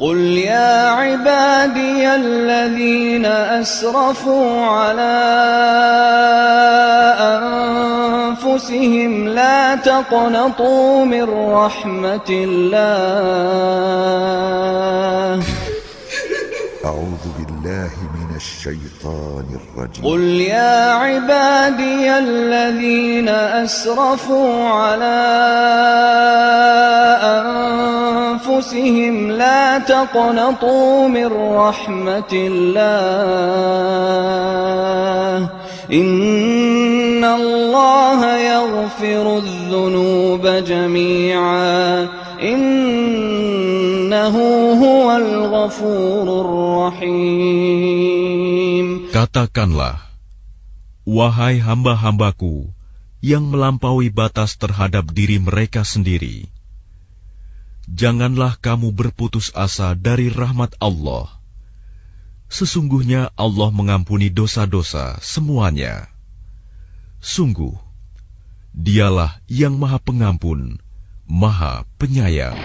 قل يا عبادي الذين أسرفوا على أنفسهم لا تقنطوا من رحمة الله. أعوذ بالله من الشيطان الرجيم. قل يا عبادي الذين أسرفوا على أنفسهم لا تقنطوا من رحمة الله إن الله يغفر الذنوب جميعا إنه هو الغفور الرحيم Katakanlah, wahai hamba-hambaku yang melampaui batas terhadap diri mereka sendiri, janganlah kamu berputus asa dari rahmat Allah. Sesungguhnya Allah mengampuni dosa-dosa semuanya. Sungguh, Dialah yang Maha Pengampun, Maha Penyayang.